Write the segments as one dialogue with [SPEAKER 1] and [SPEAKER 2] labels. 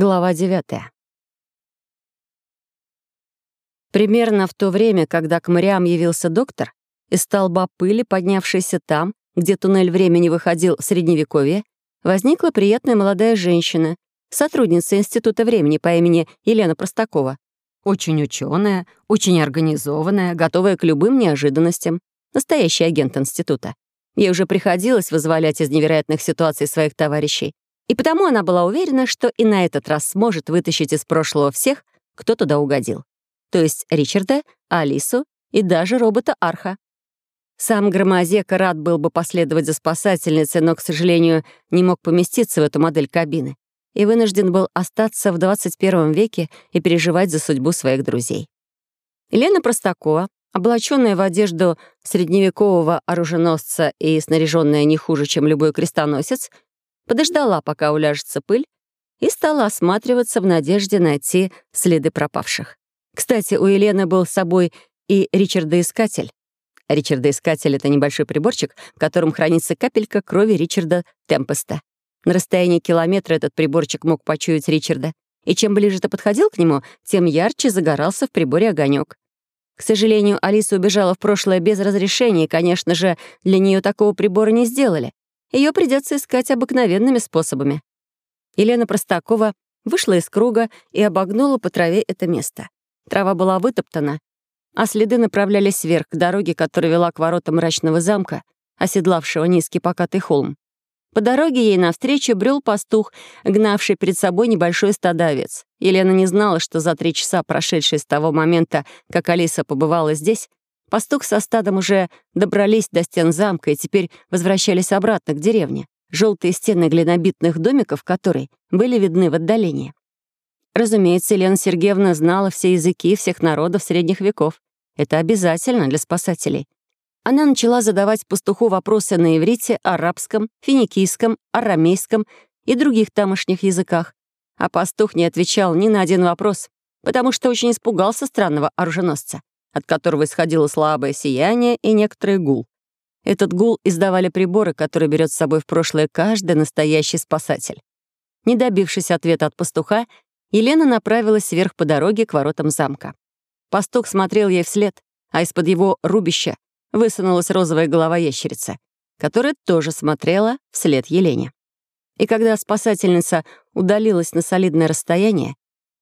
[SPEAKER 1] Глава 9. Примерно в то время, когда к морям явился доктор, из столба пыли, поднявшейся там, где туннель времени выходил в Средневековье, возникла приятная молодая женщина, сотрудница Института времени по имени Елена Простакова. Очень ученая, очень организованная, готовая к любым неожиданностям. Настоящий агент Института. Ей уже приходилось вызволять из невероятных ситуаций своих товарищей, и потому она была уверена, что и на этот раз сможет вытащить из прошлого всех, кто туда угодил. То есть Ричарда, Алису и даже робота Арха. Сам Громозека рад был бы последовать за спасательницей, но, к сожалению, не мог поместиться в эту модель кабины и вынужден был остаться в 21 веке и переживать за судьбу своих друзей. Елена Простакова, облаченная в одежду средневекового оруженосца и снаряженная не хуже, чем любой крестоносец — подождала, пока уляжется пыль, и стала осматриваться в надежде найти следы пропавших. Кстати, у Елены был с собой и Ричарда-искатель. Ричарда-искатель — это небольшой приборчик, в котором хранится капелька крови Ричарда Темпеста. На расстоянии километра этот приборчик мог почуять Ричарда, и чем ближе ты подходил к нему, тем ярче загорался в приборе огонек. К сожалению, Алиса убежала в прошлое без разрешения, и, конечно же, для нее такого прибора не сделали ее придется искать обыкновенными способами. Елена Простакова вышла из круга и обогнула по траве это место. Трава была вытоптана, а следы направлялись вверх, к дороге, которая вела к воротам мрачного замка, оседлавшего низкий покатый холм. По дороге ей навстречу брел пастух, гнавший перед собой небольшой стадо Елена не знала, что за три часа, прошедшие с того момента, как Алиса побывала здесь, Пастух со стадом уже добрались до стен замка и теперь возвращались обратно к деревне, желтые стены глинобитных домиков которые были видны в отдалении. Разумеется, Елена Сергеевна знала все языки всех народов средних веков. Это обязательно для спасателей. Она начала задавать пастуху вопросы на иврите, арабском, финикийском, арамейском и других тамошних языках. А пастух не отвечал ни на один вопрос, потому что очень испугался странного оруженосца. от которого исходило слабое сияние и некоторый гул. Этот гул издавали приборы, которые берет с собой в прошлое каждый настоящий спасатель. Не добившись ответа от пастуха, Елена направилась вверх по дороге к воротам замка. Пастух смотрел ей вслед, а из-под его рубища высунулась розовая голова ящерицы, которая тоже смотрела вслед Елене. И когда спасательница удалилась на солидное расстояние,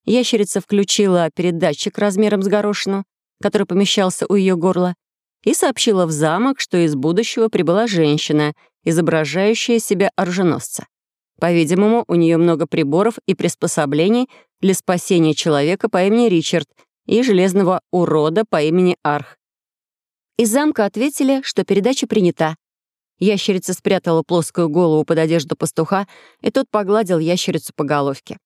[SPEAKER 1] ящерица включила передатчик размером с горошину который помещался у ее горла, и сообщила в замок, что из будущего прибыла женщина, изображающая себя оруженосца. По-видимому, у нее много приборов и приспособлений для спасения человека по имени Ричард и железного урода по имени Арх. Из замка ответили, что передача принята. Ящерица спрятала плоскую голову под одежду пастуха, и тот погладил ящерицу по головке.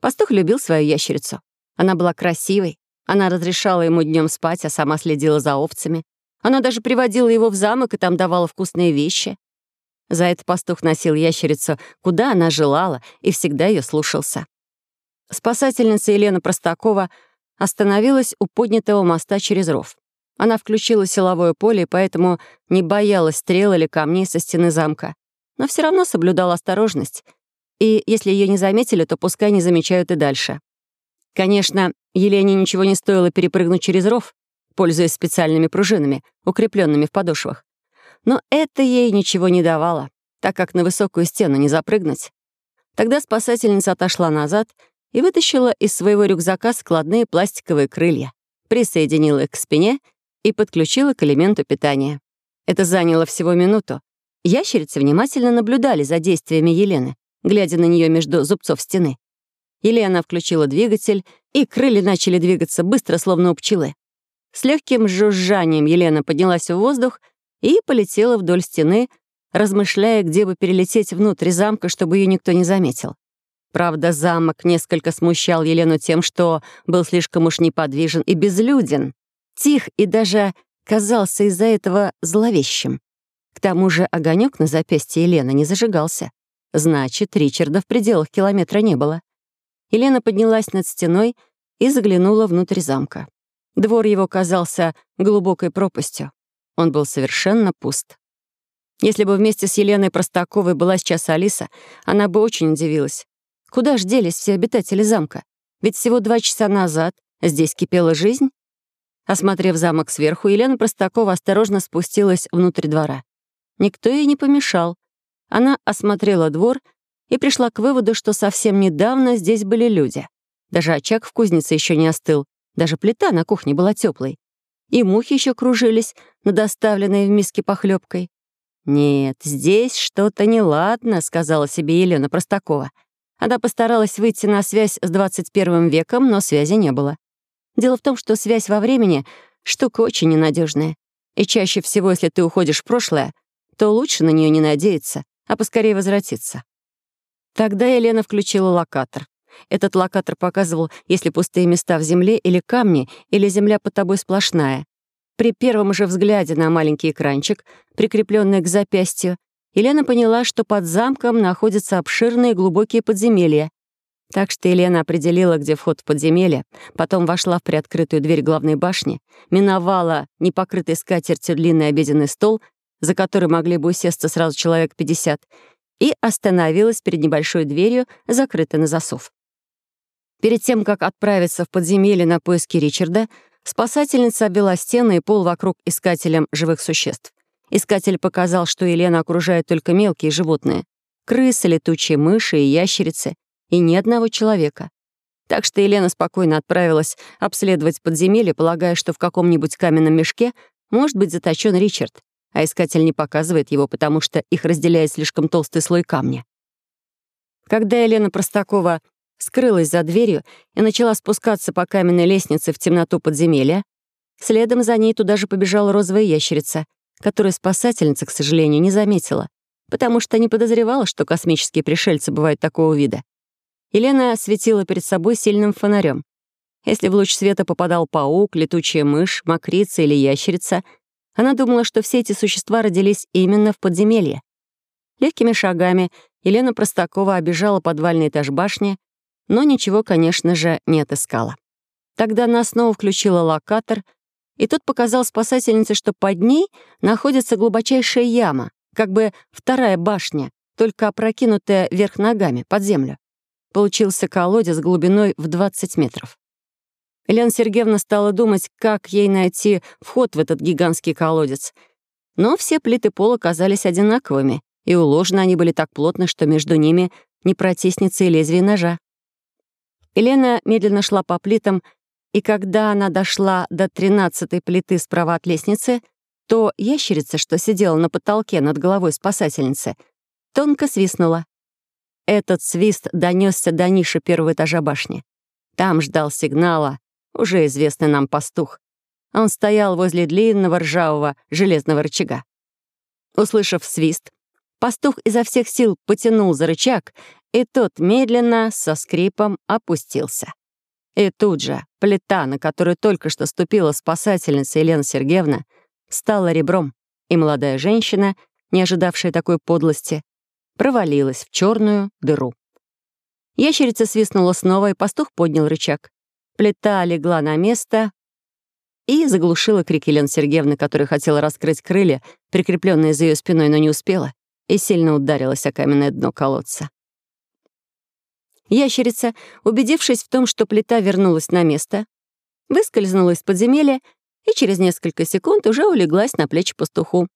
[SPEAKER 1] Пастух любил свою ящерицу. Она была красивой, она разрешала ему днем спать, а сама следила за овцами. Она даже приводила его в замок и там давала вкусные вещи. За это пастух носил ящерицу, куда она желала, и всегда ее слушался. Спасательница Елена Простакова остановилась у поднятого моста через ров. Она включила силовое поле и поэтому не боялась стрел или камней со стены замка, но все равно соблюдала осторожность. И если ее не заметили, то пускай не замечают и дальше. Конечно, Елене ничего не стоило перепрыгнуть через ров, пользуясь специальными пружинами, укрепленными в подошвах. Но это ей ничего не давало, так как на высокую стену не запрыгнуть. Тогда спасательница отошла назад и вытащила из своего рюкзака складные пластиковые крылья, присоединила их к спине и подключила к элементу питания. Это заняло всего минуту. Ящерицы внимательно наблюдали за действиями Елены, глядя на нее между зубцов стены. Елена включила двигатель, и крылья начали двигаться быстро, словно у пчелы. С легким жужжанием Елена поднялась в воздух и полетела вдоль стены, размышляя, где бы перелететь внутрь замка, чтобы ее никто не заметил. Правда, замок несколько смущал Елену тем, что был слишком уж неподвижен и безлюден, тих и даже казался из-за этого зловещим. К тому же огонек на запястье Елены не зажигался. Значит, Ричарда в пределах километра не было. Елена поднялась над стеной и заглянула внутрь замка. Двор его казался глубокой пропастью. Он был совершенно пуст. Если бы вместе с Еленой Простаковой была сейчас Алиса, она бы очень удивилась. Куда ж делись все обитатели замка? Ведь всего два часа назад здесь кипела жизнь. Осмотрев замок сверху, Елена Простакова осторожно спустилась внутрь двора. Никто ей не помешал. Она осмотрела двор и пришла к выводу, что совсем недавно здесь были люди. Даже очаг в кузнице еще не остыл, даже плита на кухне была теплой. И мухи еще кружились над оставленной в миске похлебкой. «Нет, здесь что-то неладно», — сказала себе Елена Простакова. Она постаралась выйти на связь с 21 веком, но связи не было. Дело в том, что связь во времени — штука очень ненадежная. И чаще всего, если ты уходишь в прошлое, то лучше на нее не надеяться, а поскорее возвратиться. Тогда Елена включила локатор. Этот локатор показывал, если пустые места в земле или камни, или земля под тобой сплошная. При первом же взгляде на маленький экранчик, прикрепленный к запястью, Елена поняла, что под замком находятся обширные глубокие подземелья. Так что Елена определила, где вход в подземелье, потом вошла в приоткрытую дверь главной башни, миновала непокрытый скатертью длинный обеденный стол, за который могли бы усесться сразу человек 50, и остановилась перед небольшой дверью, закрытой на засов. Перед тем, как отправиться в подземелье на поиски Ричарда, спасательница обвела стены и пол вокруг искателем живых существ. Искатель показал, что Елена окружает только мелкие животные — крысы, летучие мыши и ящерицы, и ни одного человека. Так что Елена спокойно отправилась обследовать подземелье, полагая, что в каком-нибудь каменном мешке может быть заточен Ричард. а искатель не показывает его, потому что их разделяет слишком толстый слой камня. Когда Елена Простакова скрылась за дверью и начала спускаться по каменной лестнице в темноту подземелья. Следом за ней туда же побежала розовая ящерица, которую спасательница, к сожалению, не заметила, потому что не подозревала, что космические пришельцы бывают такого вида. Елена светила перед собой сильным фонарем. Если в луч света попадал паук, летучая мышь, мокрица или ящерица, Она думала, что все эти существа родились именно в подземелье. Легкими шагами Елена Простакова обижала подвальный этаж башни, но ничего, конечно же, не отыскала. Тогда она снова включила локатор, и тот показал спасательнице, что под ней находится глубочайшая яма, как бы вторая башня, только опрокинутая вверх ногами, под землю. Получился колодец глубиной в 20 метров. Элен Сергеевна стала думать, как ей найти вход в этот гигантский колодец. Но все плиты пола казались одинаковыми, и уложены они были так плотно, что между ними не протиснется и лезвие ножа. Елена медленно шла по плитам, и когда она дошла до тринадцатой плиты справа от лестницы, то ящерица, что сидела на потолке над головой спасательницы, тонко свистнула. Этот свист донесся до ниши первого этажа башни. Там ждал сигнала уже известный нам пастух. Он стоял возле длинного ржавого железного рычага. Услышав свист, пастух изо всех сил потянул за рычаг, и тот медленно, со скрипом, опустился. И тут же плита, на которую только что ступила спасательница Елена Сергеевна, стала ребром, и молодая женщина, не ожидавшая такой подлости, провалилась в черную дыру. Ящерица свистнула снова, и пастух поднял рычаг. Плита легла на место и заглушила крик Лены Сергеевны, которая хотела раскрыть крылья, прикрепленные за ее спиной, но не успела, и сильно ударилась о каменное дно колодца. Ящерица, убедившись в том, что плита вернулась на место, выскользнула из подземелья и через несколько секунд уже улеглась на плечи пастуху.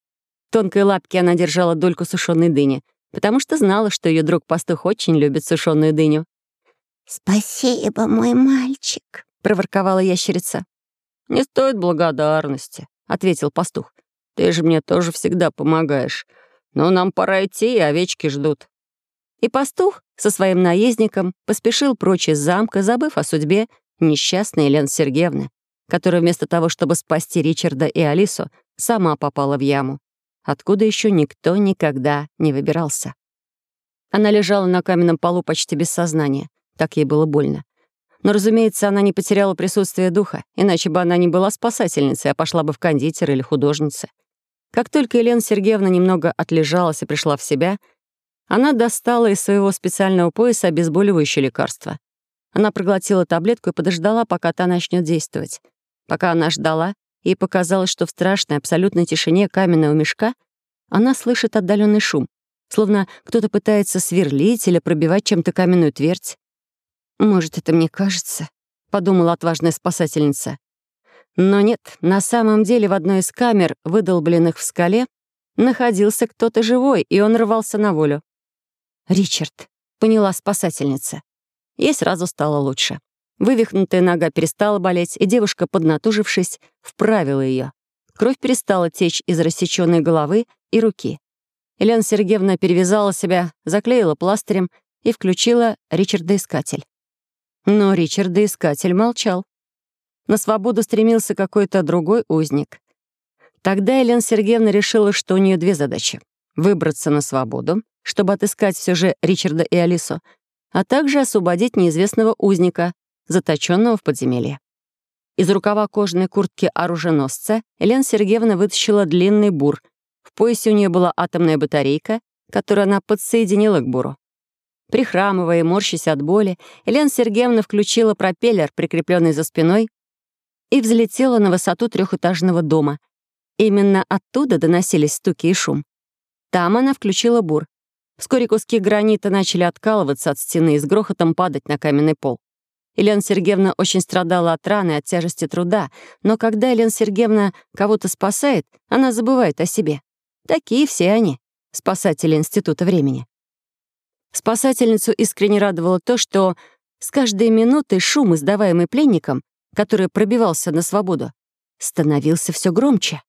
[SPEAKER 1] В тонкой лапке она держала дольку сушеной дыни, потому что знала, что ее друг-пастух очень любит сушеную дыню.
[SPEAKER 2] «Спасибо, мой мальчик», — проворковала ящерица.
[SPEAKER 1] «Не стоит благодарности», — ответил пастух. «Ты же мне тоже всегда помогаешь. Но нам пора идти, и овечки ждут». И пастух со своим наездником поспешил прочь из замка, забыв о судьбе несчастной Елены Сергеевны, которая вместо того, чтобы спасти Ричарда и Алису, сама попала в яму, откуда еще никто никогда не выбирался. Она лежала на каменном полу почти без сознания, Так ей было больно. Но, разумеется, она не потеряла присутствие духа, иначе бы она не была спасательницей, а пошла бы в кондитер или художнице. Как только Елена Сергеевна немного отлежалась и пришла в себя, она достала из своего специального пояса обезболивающее лекарство. Она проглотила таблетку и подождала, пока та начнет действовать. Пока она ждала, ей показалось, что в страшной, абсолютной тишине каменного мешка она слышит отдаленный шум, словно кто-то пытается сверлить или пробивать чем-то каменную твердь.
[SPEAKER 2] Может, это мне кажется, подумала отважная спасательница.
[SPEAKER 1] Но нет, на самом деле в одной из камер, выдолбленных в скале, находился кто-то живой, и он рвался на волю.
[SPEAKER 2] «Ричард», — поняла спасательница.
[SPEAKER 1] Ей сразу стало лучше. Вывихнутая нога перестала болеть, и девушка, поднатужившись, вправила ее. Кровь перестала течь из рассеченной головы и руки. Елена Сергеевна перевязала себя, заклеила пластырем и включила Ричарда-искатель. Но Ричарда-искатель молчал. На свободу стремился какой-то другой узник. Тогда Елена Сергеевна решила, что у нее две задачи. Выбраться на свободу, чтобы отыскать все же Ричарда и Алису, а также освободить неизвестного узника, заточенного в подземелье. Из рукава кожаной куртки оруженосца Елена Сергеевна вытащила длинный бур. В поясе у нее была атомная батарейка, которую она подсоединила к буру прихрамывая, и морщись от боли, Елена Сергеевна включила пропеллер, прикрепленный за спиной, и взлетела на высоту трехэтажного дома. Именно оттуда доносились стуки и шум. Там она включила бур. Вскоре куски гранита начали откалываться от стены и с грохотом падать на каменный пол. Елена Сергеевна очень страдала от раны, от тяжести труда, но когда Елена Сергеевна кого-то спасает, она забывает о себе. Такие все они, спасатели Института времени. Спасательницу искренне радовало то, что с каждой минутой шум, издаваемый пленником, который пробивался на свободу, становился все громче.